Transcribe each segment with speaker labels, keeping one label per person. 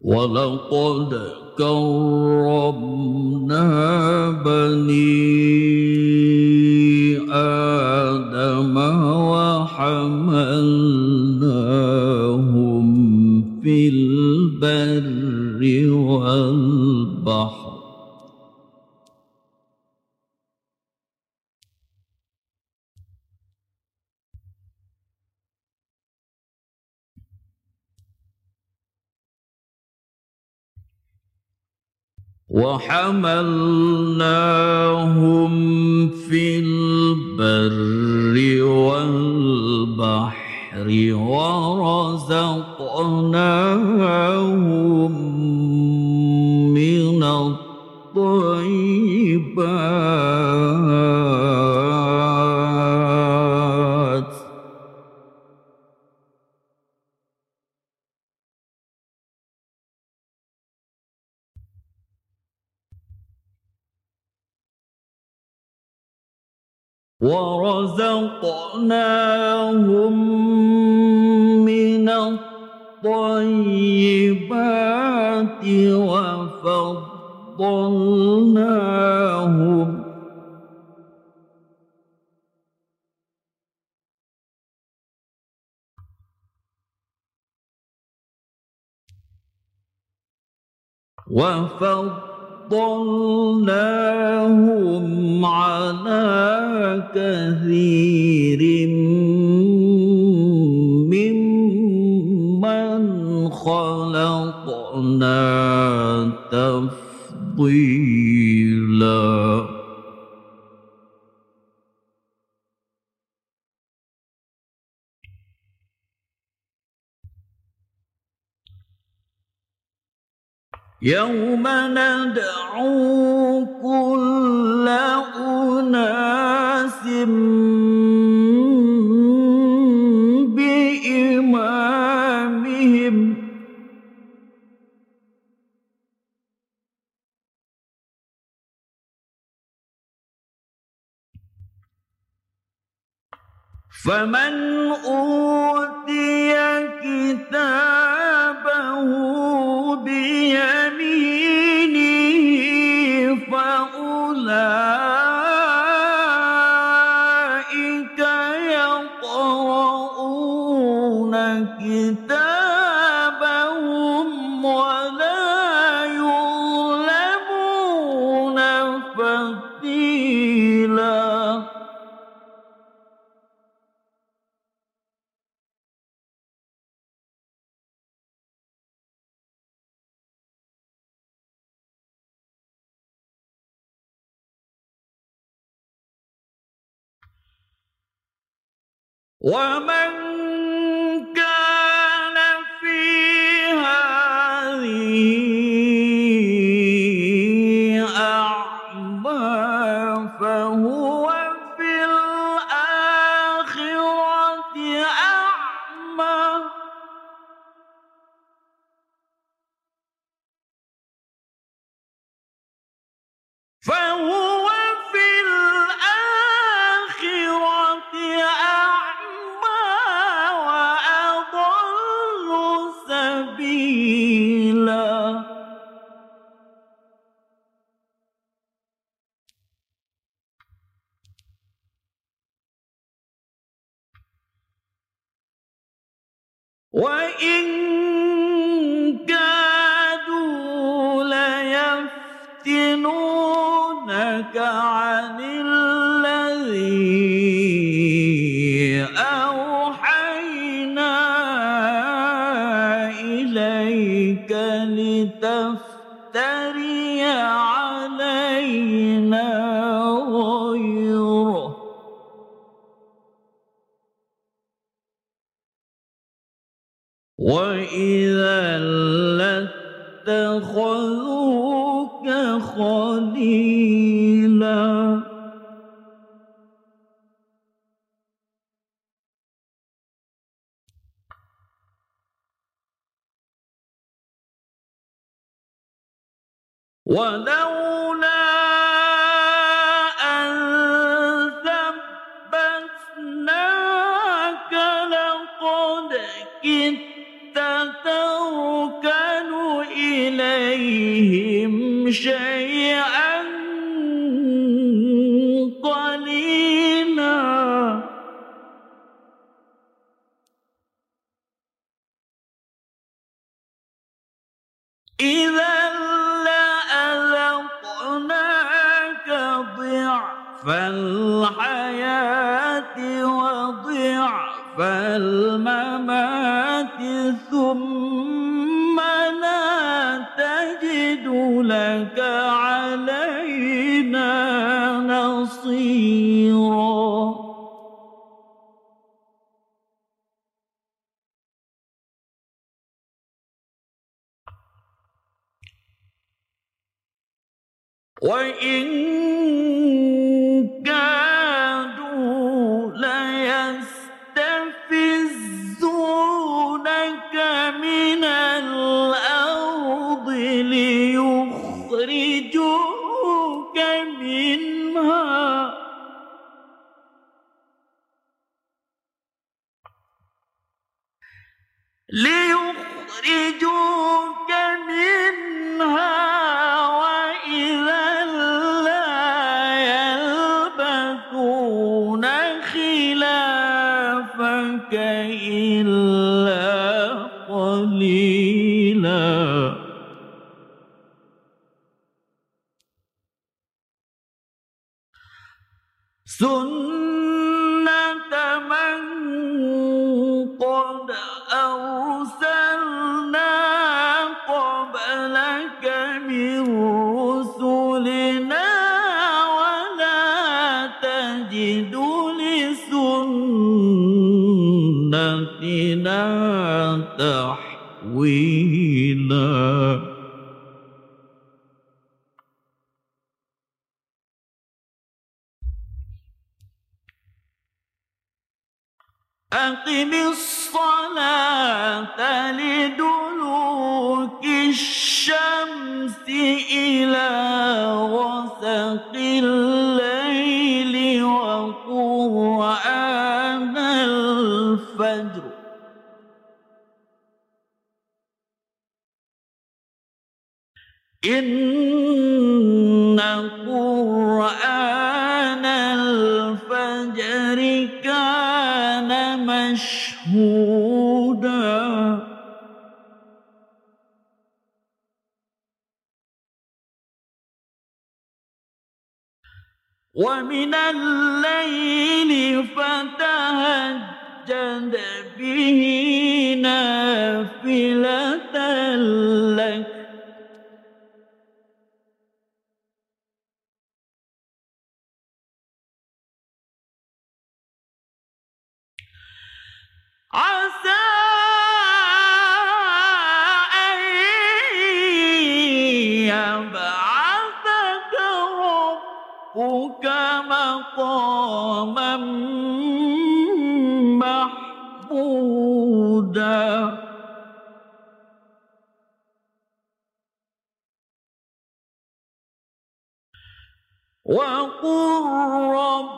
Speaker 1: ولقد كرمنا بني وحملناهم في البر والبحر ورزقناهم ورزقناهم من الطيبات وفضلناهم وفضلناهم على كثير ممن خلقنا تفضيلا يوم ندعو كل أناس بإمامهم. فمن أوتي كتابه ومن ليفتنونك عن الذي أوحينا إليك لتفتري علينا غيره. وإذا لاتخذوك خليلا ولولا شيئا قليلا. إذا الحياة وضعف الممات ثم لا تجد لك علينا نصيرا. وإن ليخرجوك منها وإذا لا يلبثون أقم الصلاة لدلوك الشمس إلى غسق الليل وقرآن الفجر. إن مشهودا ومن الليل فتهجد به نافلة لك عسى أن يبعثك ربك مقاما محمودا. وقل رب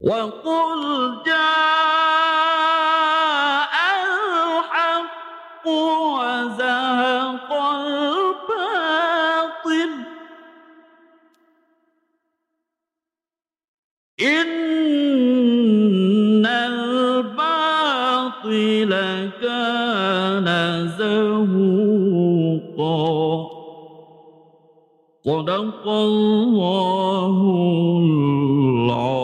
Speaker 1: وقل جاء الحق وزهق الباطل. إن الباطل كان زهوقا. صدق الله العظيم.